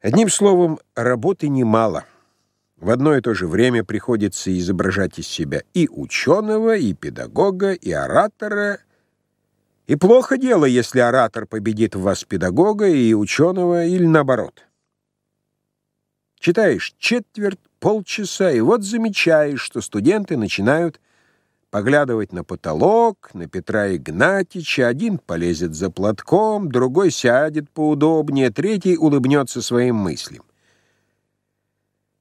Одним словом, работы немало. В одно и то же время приходится изображать из себя и ученого, и педагога, и оратора. И плохо дело, если оратор победит в вас педагога и ученого, или наоборот. Читаешь четверть, полчаса, и вот замечаешь, что студенты начинают поглядывать на потолок, на Петра Игнатьича, один полезет за платком, другой сядет поудобнее, третий улыбнется своим мыслям.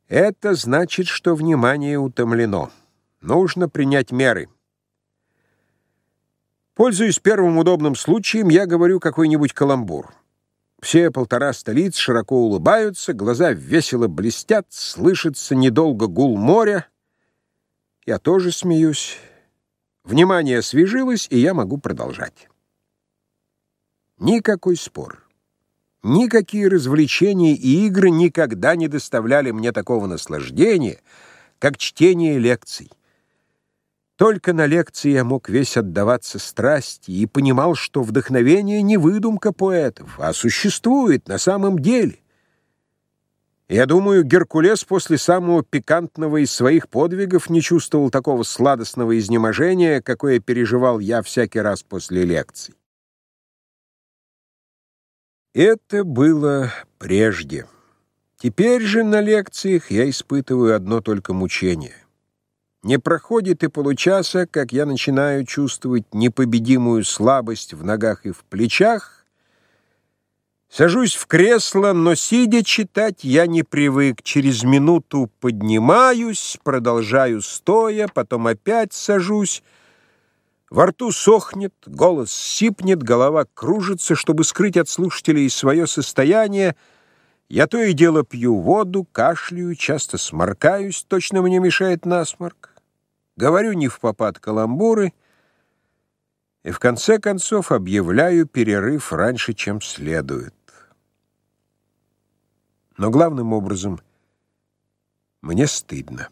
Это значит, что внимание утомлено. Нужно принять меры. Пользуясь первым удобным случаем, я говорю какой-нибудь каламбур. Все полтора столиц широко улыбаются, глаза весело блестят, слышится недолго гул моря. Я тоже смеюсь. Внимание освежилось, и я могу продолжать. Никакой спор. Никакие развлечения и игры никогда не доставляли мне такого наслаждения, как чтение лекций. Только на лекции я мог весь отдаваться страсти и понимал, что вдохновение не выдумка поэтов, а существует на самом деле. Я думаю, Геркулес после самого пикантного из своих подвигов не чувствовал такого сладостного изнеможения, какое переживал я всякий раз после лекций. Это было прежде. Теперь же на лекциях я испытываю одно только мучение. Не проходит и получаса, как я начинаю чувствовать непобедимую слабость в ногах и в плечах, Сажусь в кресло, но, сидя читать, я не привык. Через минуту поднимаюсь, продолжаю стоя, потом опять сажусь. Во рту сохнет, голос сипнет, голова кружится. Чтобы скрыть от слушателей свое состояние, я то и дело пью воду, кашляю, часто сморкаюсь, точно мне мешает насморк. Говорю не в попад каламбуры и в конце концов объявляю перерыв раньше, чем следует. Но главным образом мне стыдно.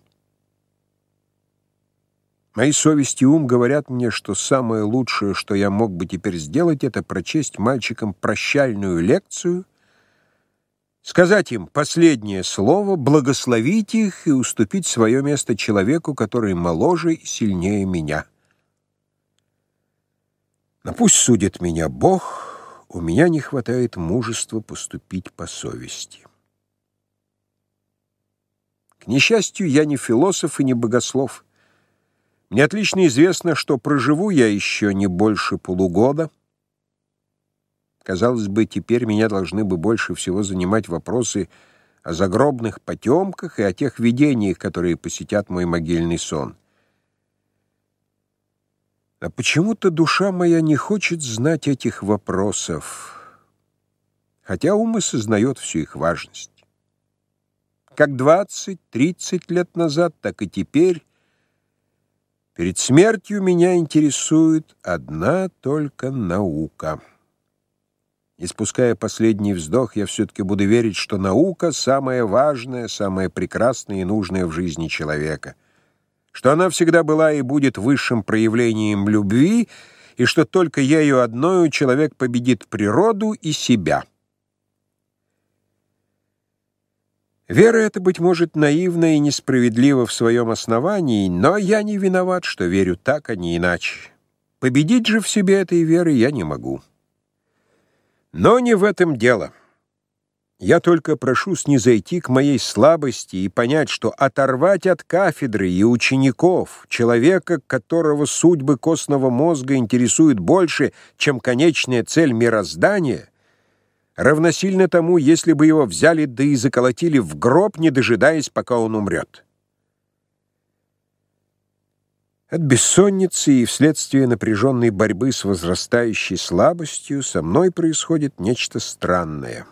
Мои совесть и ум говорят мне, что самое лучшее, что я мог бы теперь сделать, это прочесть мальчикам прощальную лекцию, сказать им последнее слово, благословить их и уступить свое место человеку, который моложе и сильнее меня. Но пусть судит меня Бог, у меня не хватает мужества поступить по совести. К несчастью, я не философ и не богослов. Мне отлично известно, что проживу я еще не больше полугода. Казалось бы, теперь меня должны бы больше всего занимать вопросы о загробных потемках и о тех видениях, которые посетят мой могильный сон. А почему-то душа моя не хочет знать этих вопросов, хотя ум и сознает всю их важность. Как 20-30 лет назад, так и теперь перед смертью меня интересует одна только наука. Испуская последний вздох, я все-таки буду верить, что наука — самое важное, самое прекрасное и нужное в жизни человека, что она всегда была и будет высшим проявлением любви, и что только ею одною человек победит природу и себя. Вера эта, быть может, наивна и несправедлива в своем основании, но я не виноват, что верю так, а не иначе. Победить же в себе этой веры я не могу. Но не в этом дело. Я только прошу снизойти к моей слабости и понять, что оторвать от кафедры и учеников человека, которого судьбы костного мозга интересуют больше, чем конечная цель мироздания — равносильно тому, если бы его взяли да и заколотили в гроб, не дожидаясь, пока он умрет. От бессонницы и вследствие напряженной борьбы с возрастающей слабостью со мной происходит нечто странное.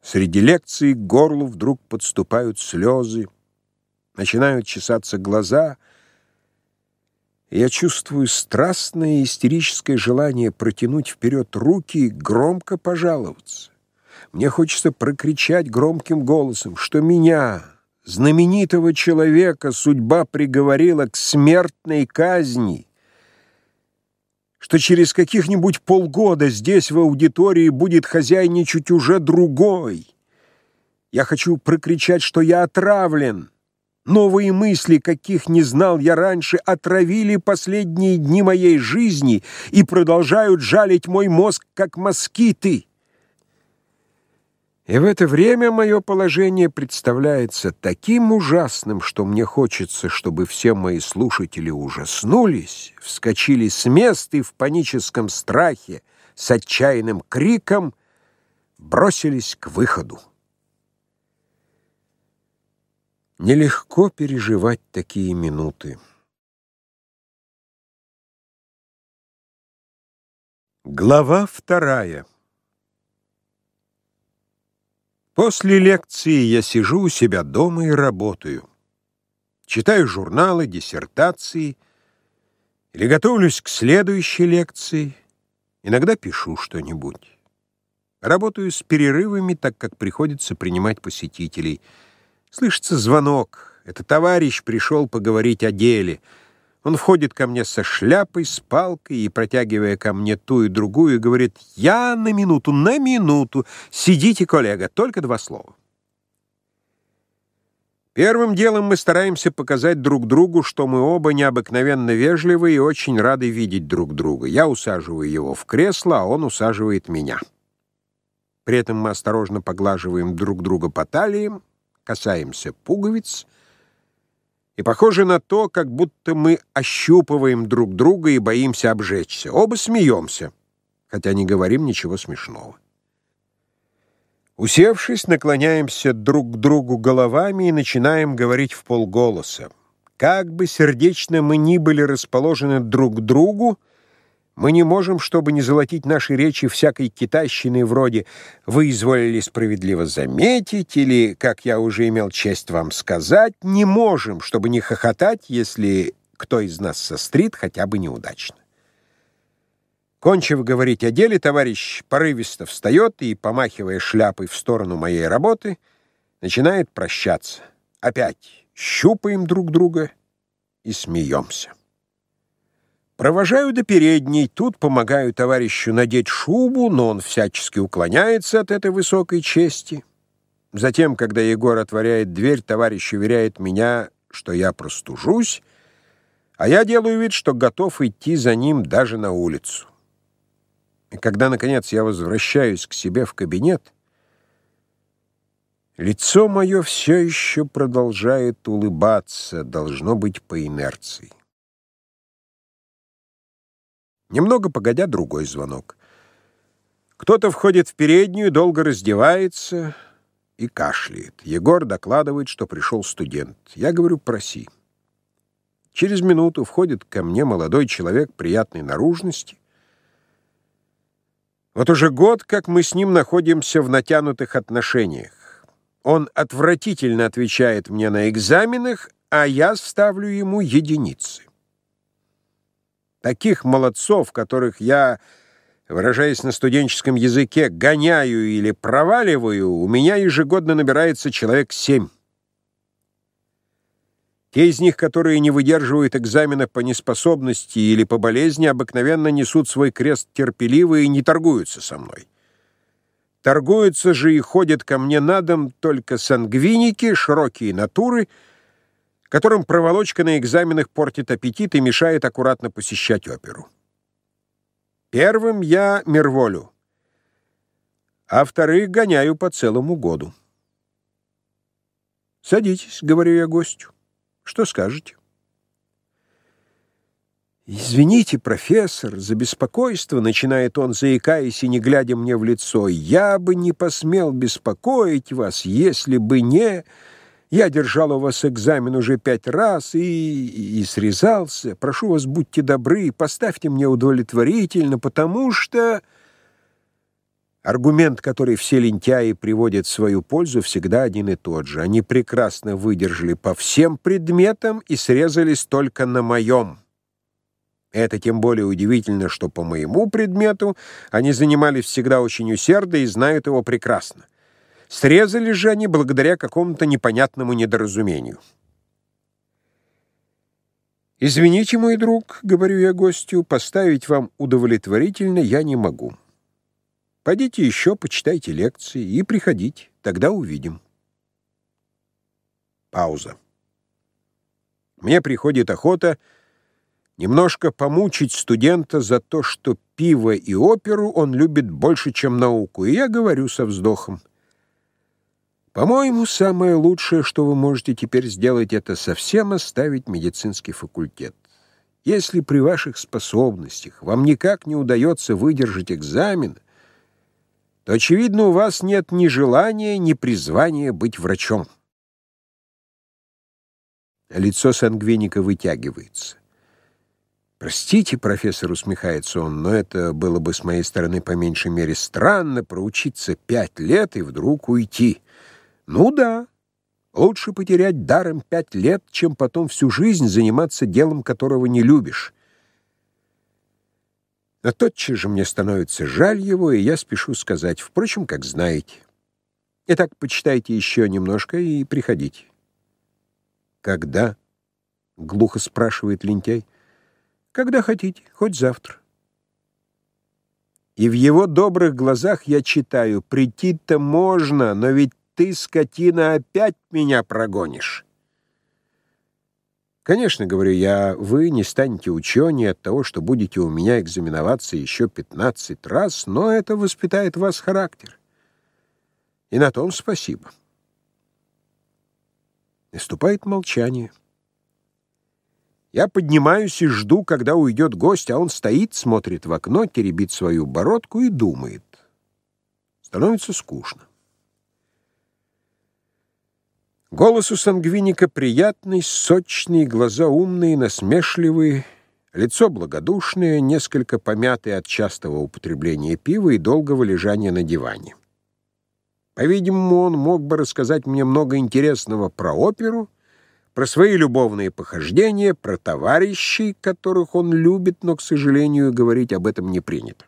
Среди лекций к горлу вдруг подступают слезы, начинают чесаться глаза — я чувствую страстное истерическое желание протянуть вперед руки и громко пожаловаться. Мне хочется прокричать громким голосом, что меня, знаменитого человека, судьба приговорила к смертной казни, что через каких-нибудь полгода здесь в аудитории будет хозяйничать уже другой. Я хочу прокричать, что я отравлен. Новые мысли, каких не знал я раньше, отравили последние дни моей жизни и продолжают жалить мой мозг, как москиты. И в это время мое положение представляется таким ужасным, что мне хочется, чтобы все мои слушатели ужаснулись, вскочили с мест и в паническом страхе с отчаянным криком бросились к выходу. Нелегко переживать такие минуты. Глава вторая После лекции я сижу у себя дома и работаю. Читаю журналы, диссертации или готовлюсь к следующей лекции. Иногда пишу что-нибудь. Работаю с перерывами, так как приходится принимать посетителей. Слышится звонок. Это товарищ пришел поговорить о деле — он входит ко мне со шляпой, с палкой и, протягивая ко мне ту и другую, говорит «Я на минуту, на минуту! Сидите, коллега, только два слова». Первым делом мы стараемся показать друг другу, что мы оба необыкновенно вежливы и очень рады видеть друг друга. Я усаживаю его в кресло, а он усаживает меня. При этом мы осторожно поглаживаем друг друга по талиям, касаемся пуговиц — и похоже на то, как будто мы ощупываем друг друга и боимся обжечься. Оба смеемся, хотя не говорим ничего смешного. Усевшись, наклоняемся друг к другу головами и начинаем говорить в полголоса. Как бы сердечно мы ни были расположены друг к другу, мы не можем, чтобы не золотить наши речи всякой китайщины вроде «вы изволили справедливо заметить» или, как я уже имел честь вам сказать, не можем, чтобы не хохотать, если кто из нас сострит хотя бы неудачно. Кончив говорить о деле, товарищ порывисто встает и, помахивая шляпой в сторону моей работы, начинает прощаться. Опять щупаем друг друга и смеемся. Провожаю до передней, тут помогаю товарищу надеть шубу, но он всячески уклоняется от этой высокой чести. Затем, когда Егор отворяет дверь, товарищ уверяет меня, что я простужусь, а я делаю вид, что готов идти за ним даже на улицу. И когда, наконец, я возвращаюсь к себе в кабинет, лицо мое все еще продолжает улыбаться, должно быть, по инерции. Немного погодя, другой звонок. Кто-то входит в переднюю, долго раздевается и кашляет. Егор докладывает, что пришел студент. Я говорю «проси». Через минуту входит ко мне молодой человек приятной наружности. Вот уже год, как мы с ним находимся в натянутых отношениях. Он отвратительно отвечает мне на экзаменах, а я ставлю ему единицы. Таких молодцов, которых я, выражаясь на студенческом языке, гоняю или проваливаю, у меня ежегодно набирается человек семь. Те из них, которые не выдерживают экзамена по неспособности или по болезни, обыкновенно несут свой крест терпеливо и не торгуются со мной. Торгуются же и ходят ко мне на дом только сангвиники, широкие натуры — которым проволочка на экзаменах портит аппетит и мешает аккуратно посещать оперу. Первым я мирволю, а вторых гоняю по целому году. «Садитесь», — говорю я гостю. «Что скажете?» «Извините, профессор, за беспокойство», — начинает он, заикаясь и не глядя мне в лицо. «Я бы не посмел беспокоить вас, если бы не...» Я держал у вас экзамен уже пять раз и, и срезался. Прошу вас, будьте добры, поставьте мне удовлетворительно, потому что... Аргумент, который все лентяи приводят в свою пользу, всегда один и тот же. Они прекрасно выдержали по всем предметам и срезались только на моем. Это тем более удивительно, что по моему предмету они занимались всегда очень усердно и знают его прекрасно. Срезали же они благодаря какому-то непонятному недоразумению. «Извините, мой друг, — говорю я гостю, — поставить вам удовлетворительно я не могу. Пойдите еще, почитайте лекции и приходите, тогда увидим». Пауза. Мне приходит охота немножко помучить студента за то, что пиво и оперу он любит больше, чем науку, и я говорю со вздохом. По-моему, самое лучшее, что вы можете теперь сделать, это совсем оставить медицинский факультет. Если при ваших способностях вам никак не удается выдержать экзамен, то, очевидно, у вас нет ни желания, ни призвания быть врачом. Лицо сангвиника вытягивается. «Простите, профессор», — усмехается он, «но это было бы с моей стороны по меньшей мере странно проучиться пять лет и вдруг уйти». Ну да, лучше потерять даром пять лет, чем потом всю жизнь заниматься делом, которого не любишь. Но тотчас же мне становится жаль его, и я спешу сказать, впрочем, как знаете. Итак, почитайте еще немножко и приходите. «Когда?» — глухо спрашивает лентяй. «Когда хотите, хоть завтра». И в его добрых глазах я читаю, прийти-то можно, но ведь ты, скотина, опять меня прогонишь. Конечно, говорю я, вы не станете ученые от того, что будете у меня экзаменоваться еще пятнадцать раз, но это воспитает вас характер. И на том спасибо. Наступает молчание. Я поднимаюсь и жду, когда уйдет гость, а он стоит, смотрит в окно, теребит свою бородку и думает. Становится скучно. Голос у сангвиника приятный, сочный, глаза умные, насмешливые, лицо благодушное, несколько помятое от частого употребления пива и долгого лежания на диване. По-видимому, он мог бы рассказать мне много интересного про оперу, про свои любовные похождения, про товарищей, которых он любит, но, к сожалению, говорить об этом не принято.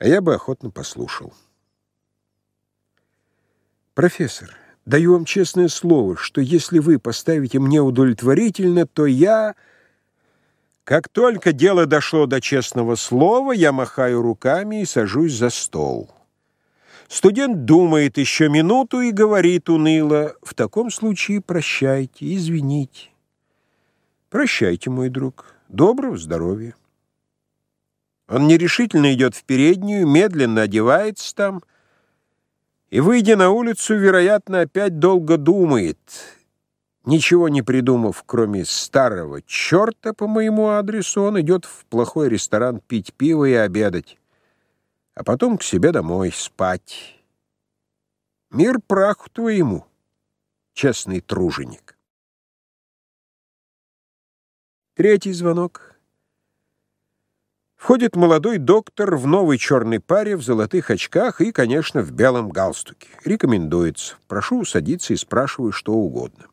А я бы охотно послушал. «Профессор, даю вам честное слово, что если вы поставите мне удовлетворительно, то я...» Как только дело дошло до честного слова, я махаю руками и сажусь за стол. Студент думает еще минуту и говорит уныло, «В таком случае прощайте, извините». «Прощайте, мой друг. Доброго здоровья». Он нерешительно идет в переднюю, медленно одевается там — и, выйдя на улицу, вероятно, опять долго думает, ничего не придумав, кроме старого черта по моему адресу, он идет в плохой ресторан пить пиво и обедать, а потом к себе домой спать. Мир праху твоему, честный труженик. Третий звонок — Входит молодой доктор в новой черной паре, в золотых очках и, конечно, в белом галстуке. Рекомендуется. Прошу садиться и спрашиваю что угодно.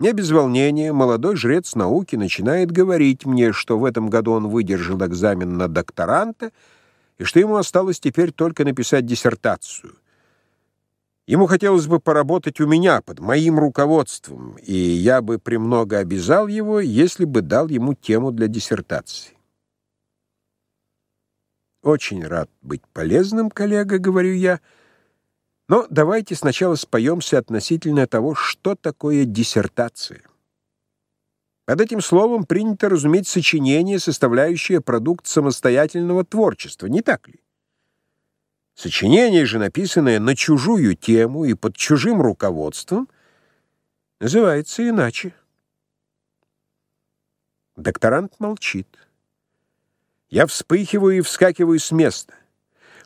Не без волнения молодой жрец науки начинает говорить мне, что в этом году он выдержал экзамен на докторанта и что ему осталось теперь только написать диссертацию. Ему хотелось бы поработать у меня под моим руководством, и я бы премного обязал его, если бы дал ему тему для диссертации. Очень рад быть полезным, коллега, говорю я. Но давайте сначала споемся относительно того, что такое диссертация. Под этим словом принято разуметь сочинение, составляющее продукт самостоятельного творчества, не так ли? Сочинение же, написанное на чужую тему и под чужим руководством, называется иначе. Докторант молчит. Я вспыхиваю и вскакиваю с места.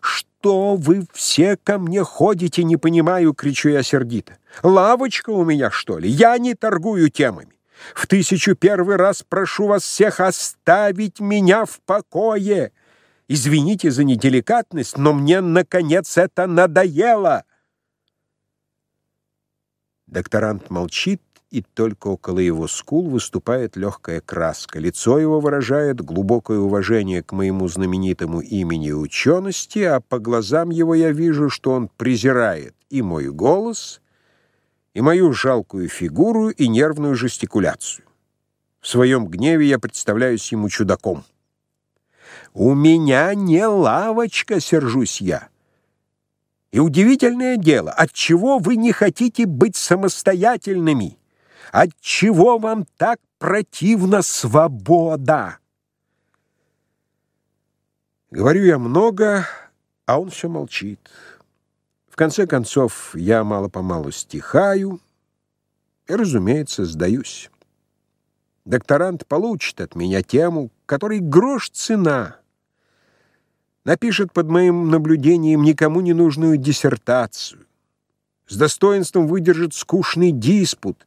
«Что вы все ко мне ходите, не понимаю!» — кричу я сердито. «Лавочка у меня, что ли? Я не торгую темами. В тысячу первый раз прошу вас всех оставить меня в покое. Извините за неделикатность, но мне, наконец, это надоело!» Докторант молчит, и только около его скул выступает легкая краска. Лицо его выражает глубокое уважение к моему знаменитому имени учености, а по глазам его я вижу, что он презирает и мой голос, и мою жалкую фигуру и нервную жестикуляцию. В своем гневе я представляюсь ему чудаком. «У меня не лавочка», — сержусь я. И удивительное дело, отчего вы не хотите быть самостоятельными? Отчего вам так противна свобода? Говорю я много, а он все молчит. В конце концов, я мало-помалу стихаю и, разумеется, сдаюсь. Докторант получит от меня тему, которой грош цена. Напишет под моим наблюдением никому не нужную диссертацию. С достоинством выдержит скучный диспут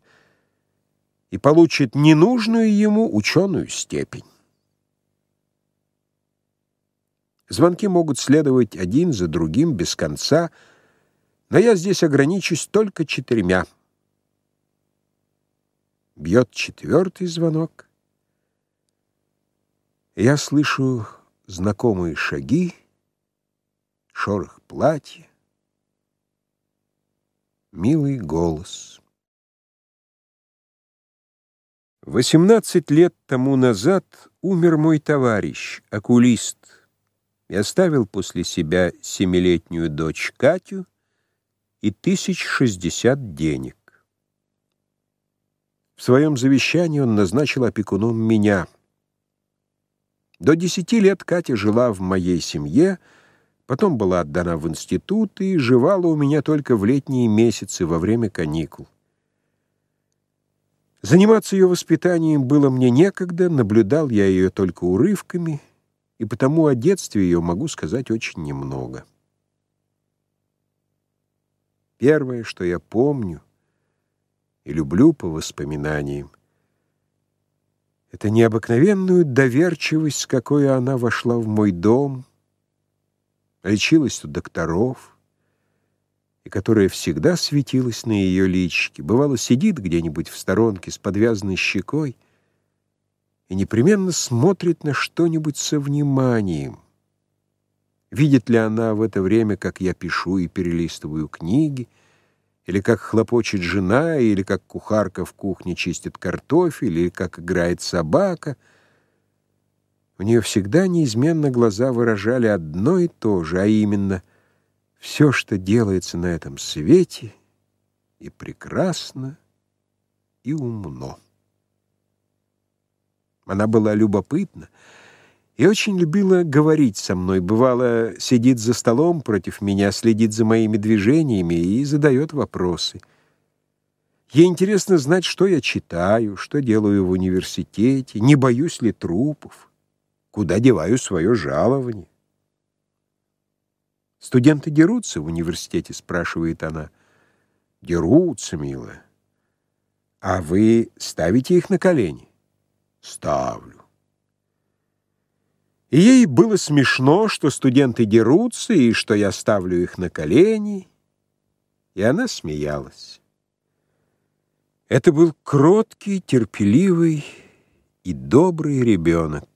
и получит ненужную ему ученую степень. Звонки могут следовать один за другим без конца — но я здесь ограничусь только четырьмя. Бьет четвертый звонок. Я слышу знакомые шаги, шорох платья, милый голос. Восемнадцать лет тому назад умер мой товарищ, окулист, и оставил после себя семилетнюю дочь Катю, и тысяч шестьдесят денег. В своем завещании он назначил опекуном меня. До десяти лет Катя жила в моей семье, потом была отдана в институт и жевала у меня только в летние месяцы во время каникул. Заниматься ее воспитанием было мне некогда, наблюдал я ее только урывками, и потому о детстве ее могу сказать очень немного. Первое, что я помню и люблю по воспоминаниям, это необыкновенную доверчивость, с какой она вошла в мой дом, лечилась у докторов, и которая всегда светилась на ее личике. Бывало, сидит где-нибудь в сторонке с подвязанной щекой и непременно смотрит на что-нибудь со вниманием. Видит ли она в это время, как я пишу и перелистываю книги, или как хлопочет жена, или как кухарка в кухне чистит картофель, или как играет собака. У нее всегда неизменно глаза выражали одно и то же, а именно все, что делается на этом свете, и прекрасно, и умно. Она была любопытна, и очень любила говорить со мной. Бывало, сидит за столом против меня, следит за моими движениями и задает вопросы. Ей интересно знать, что я читаю, что делаю в университете, не боюсь ли трупов, куда деваю свое жалование. «Студенты дерутся в университете?» — спрашивает она. «Дерутся, милая. А вы ставите их на колени?» «Ставлю. И ей было смешно, что студенты дерутся, и что я ставлю их на колени, и она смеялась. Это был кроткий, терпеливый и добрый ребенок.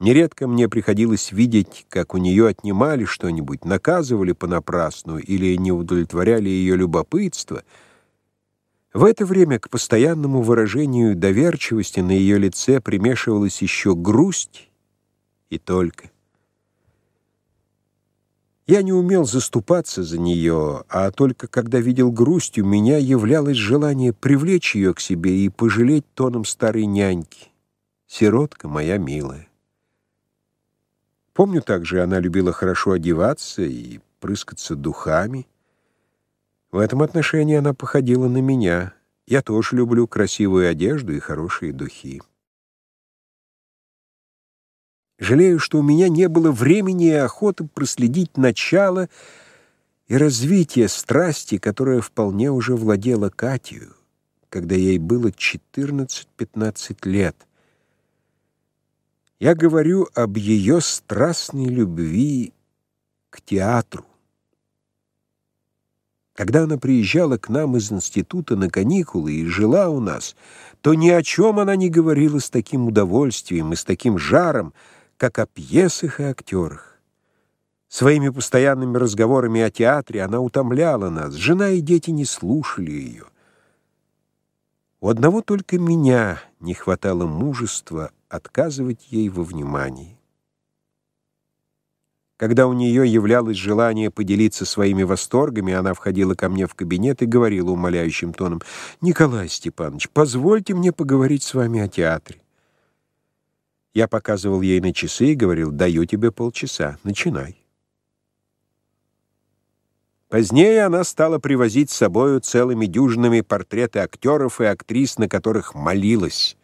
Нередко мне приходилось видеть, как у нее отнимали что-нибудь, наказывали понапрасну или не удовлетворяли ее любопытство. В это время к постоянному выражению доверчивости на ее лице примешивалась еще грусть и только. Я не умел заступаться за нее, а только когда видел грусть, у меня являлось желание привлечь ее к себе и пожалеть тоном старой няньки. Сиротка моя милая. Помню также, она любила хорошо одеваться и прыскаться духами. В этом отношении она походила на меня. Я тоже люблю красивую одежду и хорошие духи. Жалею, что у меня не было времени и охоты проследить начало и развитие страсти, которая вполне уже владела Катью, когда ей было 14-15 лет. Я говорю об ее страстной любви к театру. Когда она приезжала к нам из института на каникулы и жила у нас, то ни о чем она не говорила с таким удовольствием и с таким жаром, как о пьесах и актерах. Своими постоянными разговорами о театре она утомляла нас. Жена и дети не слушали ее. У одного только меня не хватало мужества отказывать ей во внимании. Когда у нее являлось желание поделиться своими восторгами, она входила ко мне в кабинет и говорила умоляющим тоном, «Николай Степанович, позвольте мне поговорить с вами о театре». Я показывал ей на часы и говорил, «Даю тебе полчаса, начинай». Позднее она стала привозить с собою целыми дюжинами портреты актеров и актрис, на которых молилась.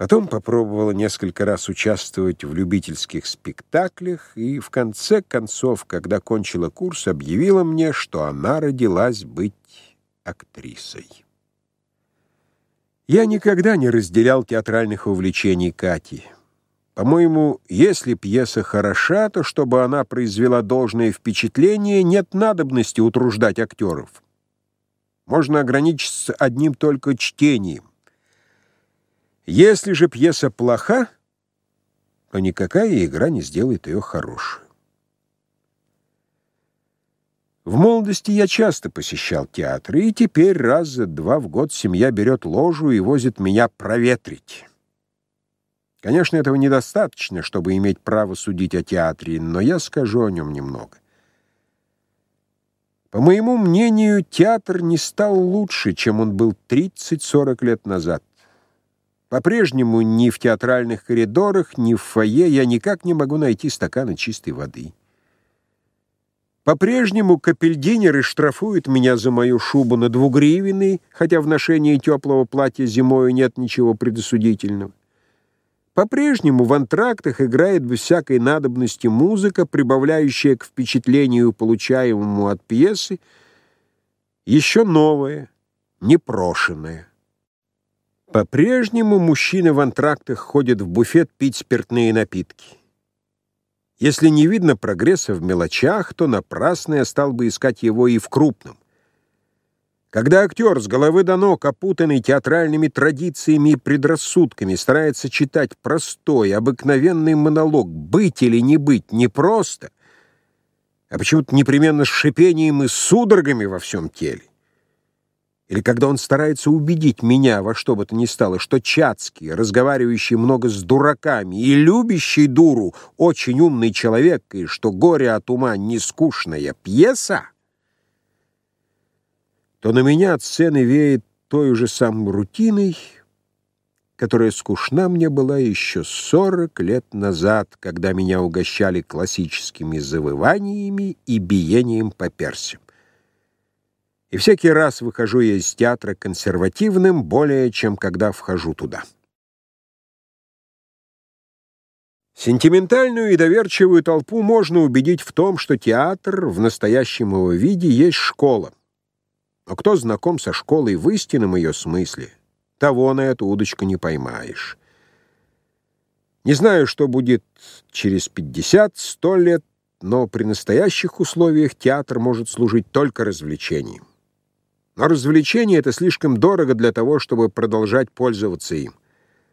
Потом попробовала несколько раз участвовать в любительских спектаклях и в конце концов, когда кончила курс, объявила мне, что она родилась быть актрисой. Я никогда не разделял театральных увлечений Кати. По-моему, если пьеса хороша, то чтобы она произвела должное впечатление, нет надобности утруждать актеров. Можно ограничиться одним только чтением. Если же пьеса плоха, то никакая игра не сделает ее хорошей. В молодости я часто посещал театр, и теперь раз за два в год семья берет ложу и возит меня проветрить. Конечно, этого недостаточно, чтобы иметь право судить о театре, но я скажу о нем немного. По моему мнению, театр не стал лучше, чем он был 30-40 лет назад. По-прежнему ни в театральных коридорах, ни в фойе я никак не могу найти стакана чистой воды. По-прежнему капельдинеры штрафуют меня за мою шубу на двугривенный, хотя в ношении теплого платья зимою нет ничего предосудительного. По-прежнему в антрактах играет без всякой надобности музыка, прибавляющая к впечатлению, получаемому от пьесы, еще новое, непрошенное. По-прежнему мужчины в антрактах ходят в буфет пить спиртные напитки. Если не видно прогресса в мелочах, то напрасно я стал бы искать его и в крупном. Когда актер с головы до ног, опутанный театральными традициями и предрассудками, старается читать простой, обыкновенный монолог «быть или не быть» непросто, а почему-то непременно с шипением и судорогами во всем теле, или когда он старается убедить меня во что бы то ни стало, что Чацкий, разговаривающий много с дураками и любящий дуру, очень умный человек, и что «Горе от ума» не скучная пьеса, то на меня от сцены веет той же самой рутиной, которая скучна мне была еще сорок лет назад, когда меня угощали классическими завываниями и биением по персям. И всякий раз выхожу я из театра консервативным, более чем когда вхожу туда. Сентиментальную и доверчивую толпу можно убедить в том, что театр в настоящем его виде есть школа. Но кто знаком со школой в истинном ее смысле, того на эту удочку не поймаешь. Не знаю, что будет через пятьдесят-сто лет, но при настоящих условиях театр может служить только развлечением. Но развлечение это слишком дорого для того, чтобы продолжать пользоваться им.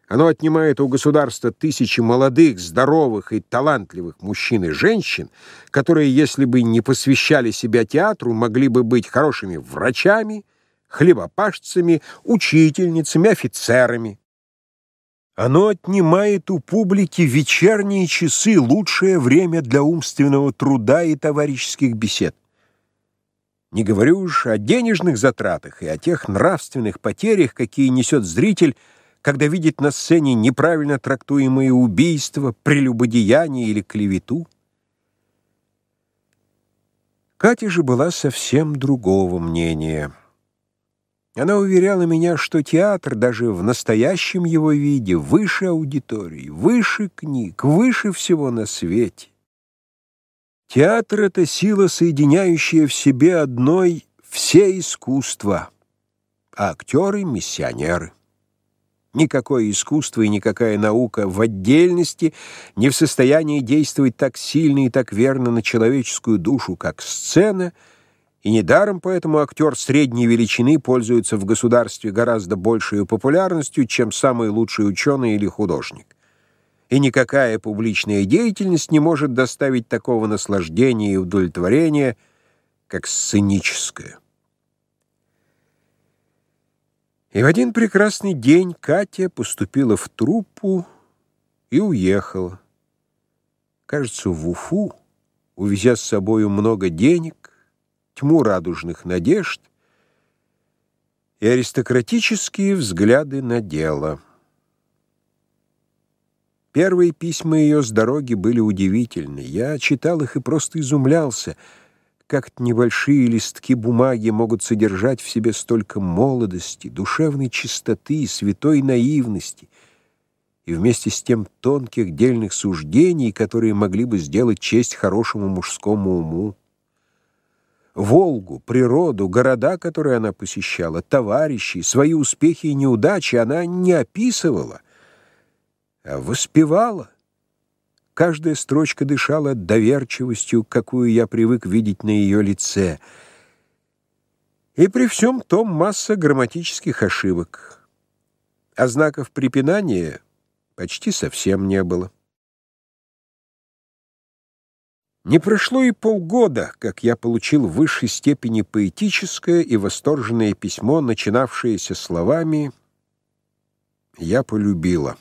Оно отнимает у государства тысячи молодых, здоровых и талантливых мужчин и женщин, которые, если бы не посвящали себя театру, могли бы быть хорошими врачами, хлебопашцами, учительницами, офицерами. Оно отнимает у публики вечерние часы, лучшее время для умственного труда и товарищеских бесед. Не говорю уж о денежных затратах и о тех нравственных потерях, какие несет зритель, когда видит на сцене неправильно трактуемые убийства, прелюбодеяние или клевету. Катя же была совсем другого мнения. Она уверяла меня, что театр даже в настоящем его виде выше аудитории, выше книг, выше всего на свете. Театр — это сила, соединяющая в себе одной все искусства, а актеры — миссионеры. Никакое искусство и никакая наука в отдельности не в состоянии действовать так сильно и так верно на человеческую душу, как сцена, и недаром поэтому актер средней величины пользуется в государстве гораздо большей популярностью, чем самый лучший ученый или художник. И никакая публичная деятельность не может доставить такого наслаждения и удовлетворения, как сценическое. И в один прекрасный день Катя поступила в труппу и уехала. Кажется, в Уфу, увезя с собою много денег, тьму радужных надежд и аристократические взгляды на дело. Первые письма ее с дороги были удивительны. Я читал их и просто изумлялся, как небольшие листки бумаги могут содержать в себе столько молодости, душевной чистоты, святой наивности и вместе с тем тонких дельных суждений, которые могли бы сделать честь хорошему мужскому уму. Волгу, природу, города, которые она посещала, товарищей, свои успехи и неудачи она не описывала, воспевала. Каждая строчка дышала доверчивостью, какую я привык видеть на ее лице. И при всем том масса грамматических ошибок. А знаков препинания почти совсем не было. Не прошло и полгода, как я получил в высшей степени поэтическое и восторженное письмо, начинавшееся словами «Я полюбила».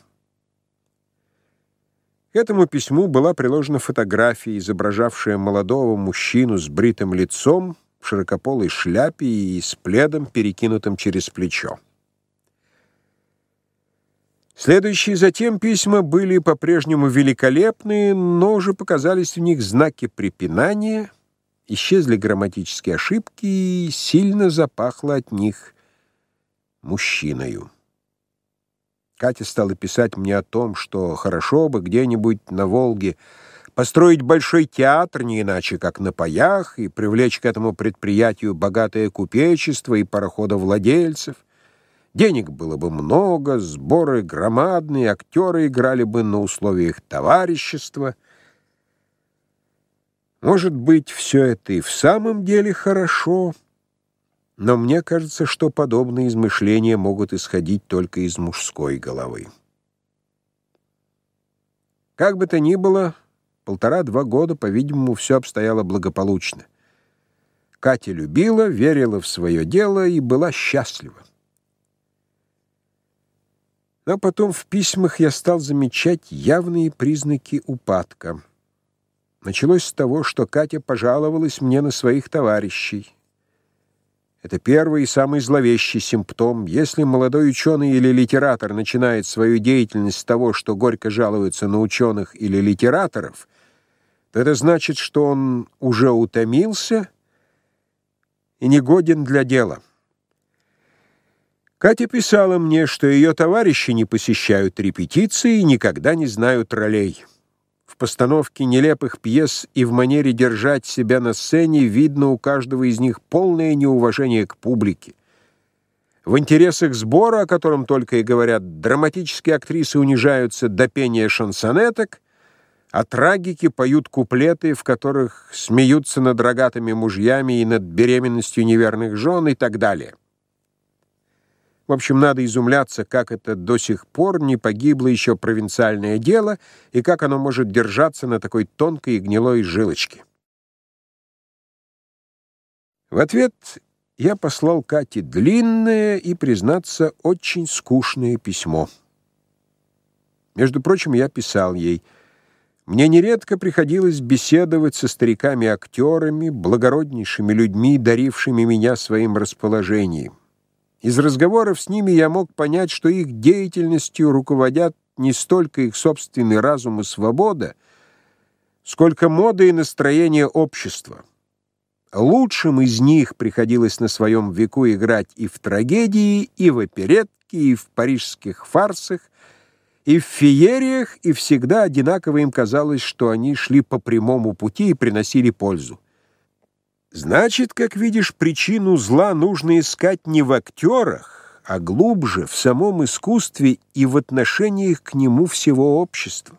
Этому письму была приложена фотография, изображавшая молодого мужчину с бритым лицом, в широкополой шляпе и с пледом, перекинутым через плечо. Следующие затем письма были по-прежнему великолепные, но уже показались в них знаки препинания, исчезли грамматические ошибки и сильно запахло от них мужчиною. Катя стала писать мне о том, что хорошо бы где-нибудь на Волге построить большой театр, не иначе как на паях, и привлечь к этому предприятию богатое купечество и пароходовладельцев. Денег было бы много, сборы громадные, актеры играли бы на условиях товарищества. Может быть, все это и в самом деле хорошо — но мне кажется, что подобные измышления могут исходить только из мужской головы. Как бы то ни было, полтора-два года, по-видимому, все обстояло благополучно. Катя любила, верила в свое дело и была счастлива. Но потом в письмах я стал замечать явные признаки упадка. Началось с того, что Катя пожаловалась мне на своих товарищей. Это первый и самый зловещий симптом. Если молодой ученый или литератор начинает свою деятельность с того, что горько жалуется на ученых или литераторов, то это значит, что он уже утомился и негоден для дела. Катя писала мне, что ее товарищи не посещают репетиции и никогда не знают ролей. Постановке нелепых пьес и в манере держать себя на сцене видно у каждого из них полное неуважение к публике. В интересах сбора, о котором только и говорят, драматические актрисы унижаются до пения шансонеток, а трагики поют куплеты, в которых смеются над рогатыми мужьями и над беременностью неверных жен и так далее. В общем, надо изумляться, как это до сих пор не погибло еще провинциальное дело и как оно может держаться на такой тонкой и гнилой жилочке. В ответ я послал Кате длинное и, признаться, очень скучное письмо. Между прочим, я писал ей, «Мне нередко приходилось беседовать со стариками-актерами, благороднейшими людьми, дарившими меня своим расположением». Из разговоров с ними я мог понять, что их деятельностью руководят не столько их собственный разум и свобода, сколько мода и настроение общества. Лучшим из них приходилось на своем веку играть и в трагедии, и в оперетке, и в парижских фарсах, и в феериях, и всегда одинаково им казалось, что они шли по прямому пути и приносили пользу. Значит, как видишь, причину зла нужно искать не в актерах, а глубже, в самом искусстве и в отношениях к нему всего общества.